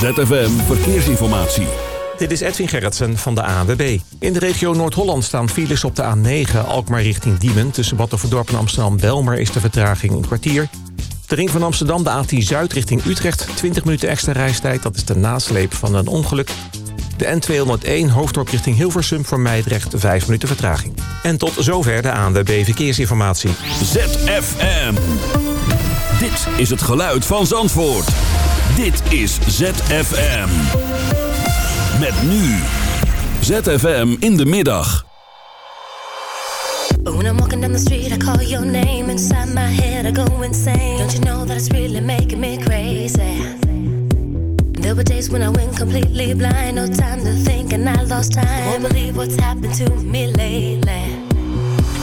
ZFM Verkeersinformatie. Dit is Edwin Gerritsen van de ANWB. In de regio Noord-Holland staan files op de A9 Alkmaar richting Diemen. Tussen Battenverdorp en Amsterdam-Belmer is de vertraging een kwartier. De ring van Amsterdam, de A10 Zuid richting Utrecht. 20 minuten extra reistijd, dat is de nasleep van een ongeluk. De N201 hoofddorp richting Hilversum voor Meidrecht 5 minuten vertraging. En tot zover de ANWB Verkeersinformatie. ZFM. Dit is het geluid van Zandvoort. Dit is ZFM. Met nu. ZFM in de middag. When I'm walking down the street, I call your name inside my head. I go insane. Don't you know that it's really making me crazy? There were days when I went completely blind, no time to think, and I lost time. Won't believe what's happened to me lately.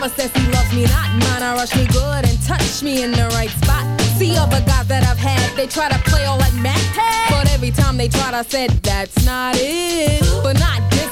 loves me. Says he loves me not. Mine, I rush me good and touch me in the right spot. See other guys that I've had, they try to play all like Mac. But every time they tried, I said, that's not it. But not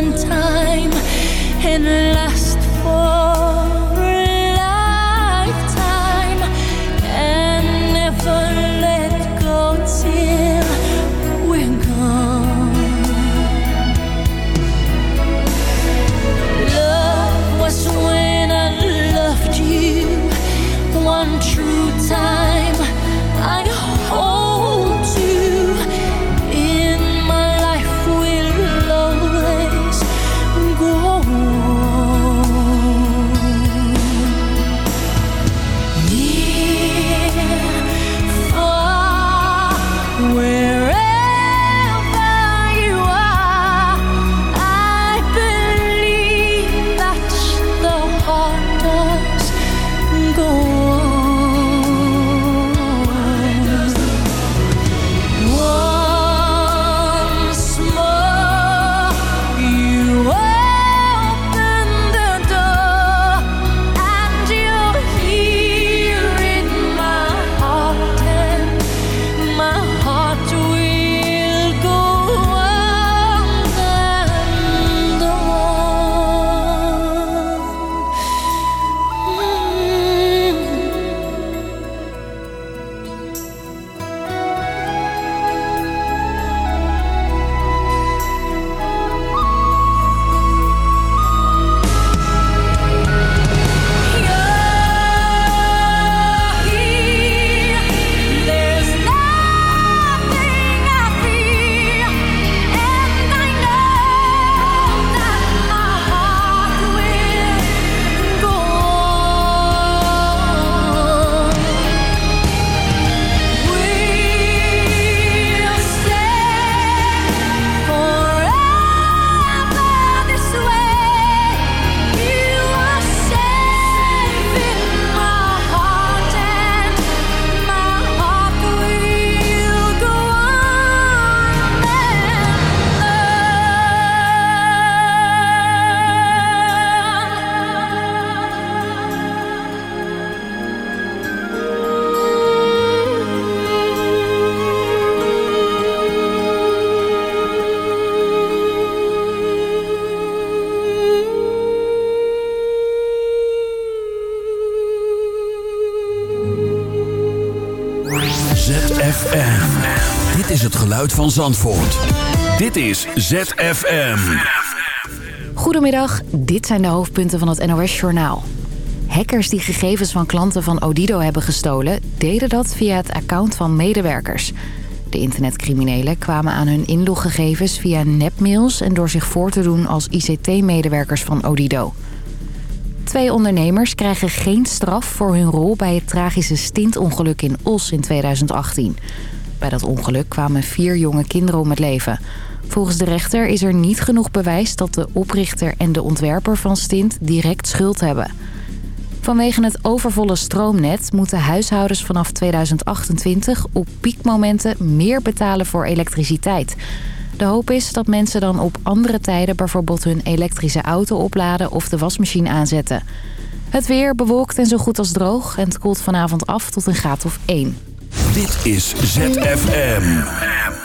One time and last for van Zandvoort. Dit is ZFM. Goedemiddag, dit zijn de hoofdpunten van het NOS-journaal. Hackers die gegevens van klanten van Odido hebben gestolen... deden dat via het account van medewerkers. De internetcriminelen kwamen aan hun inloggegevens via nepmails... en door zich voor te doen als ICT-medewerkers van Odido. Twee ondernemers krijgen geen straf voor hun rol... bij het tragische stintongeluk in Os in 2018. Bij dat ongeluk kwamen vier jonge kinderen om het leven... Volgens de rechter is er niet genoeg bewijs dat de oprichter en de ontwerper van Stint direct schuld hebben. Vanwege het overvolle stroomnet moeten huishoudens vanaf 2028 op piekmomenten meer betalen voor elektriciteit. De hoop is dat mensen dan op andere tijden bijvoorbeeld hun elektrische auto opladen of de wasmachine aanzetten. Het weer bewolkt en zo goed als droog en het koelt vanavond af tot een graad of 1. Dit is ZFM.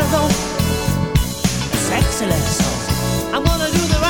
one of. I'm gonna do the right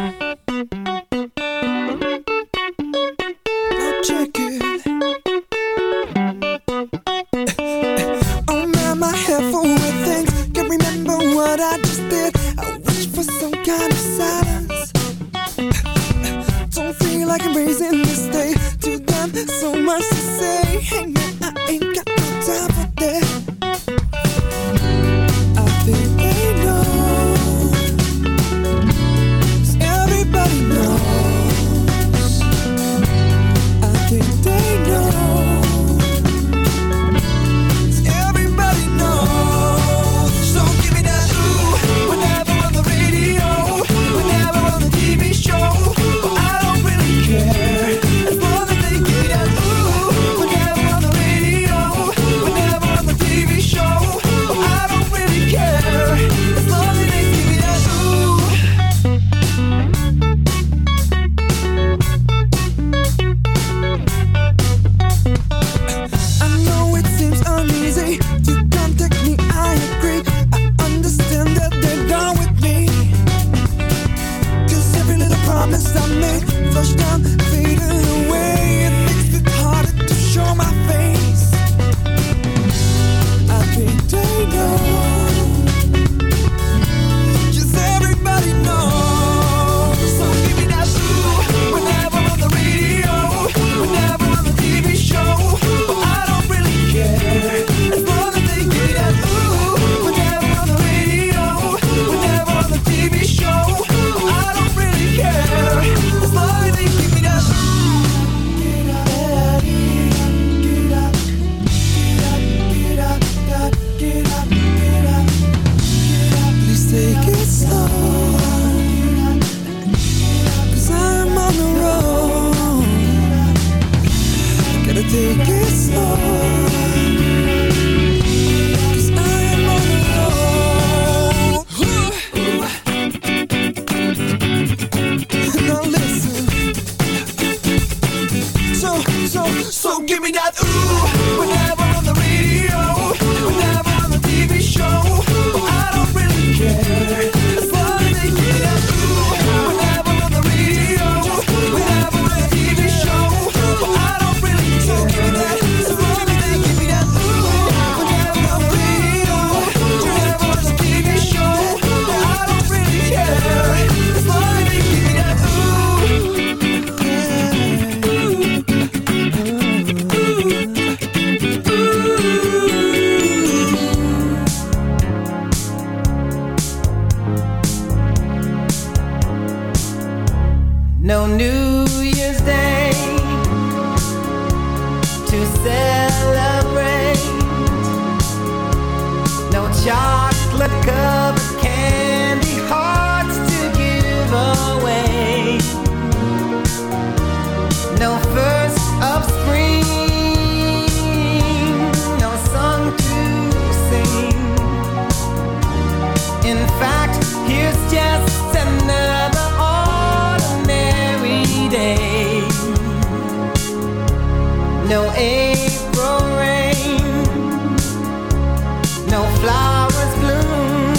no flowers bloom,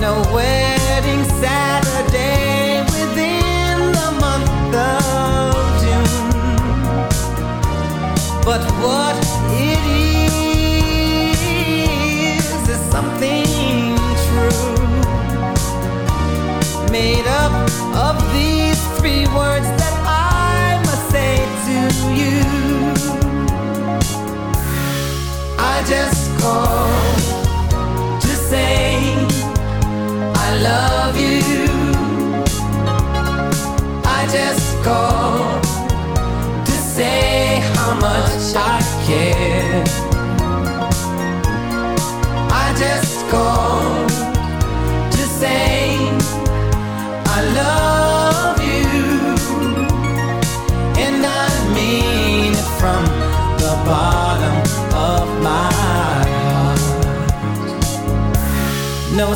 no wedding Saturday within the month of June. But what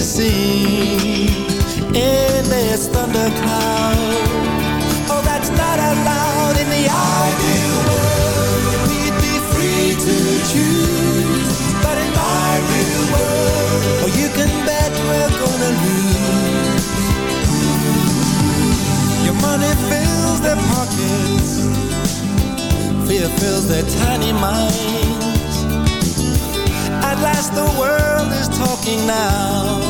be seen in. Oh, that's not allowed in the ideal world. We'd be free to choose, but in my real world, oh, you can bet we're gonna lose. Your money fills their pockets, fear fills their tiny minds. At last the world is talking now.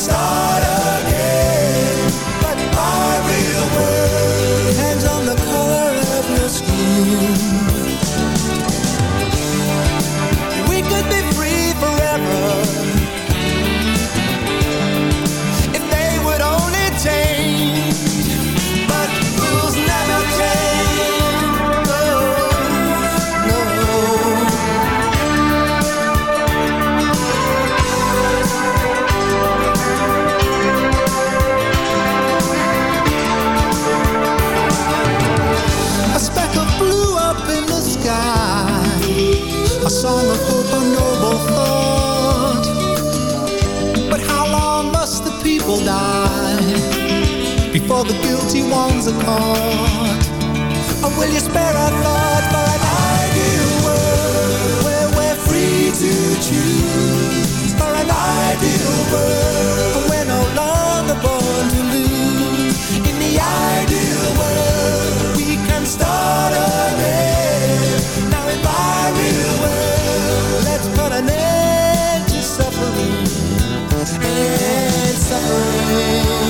start again. People before the guilty ones are caught? Or will you spare a thought for an ideal world where we're free to choose? For an ideal world where we're no longer born to lose. In the ideal world, we can start again. Suffering.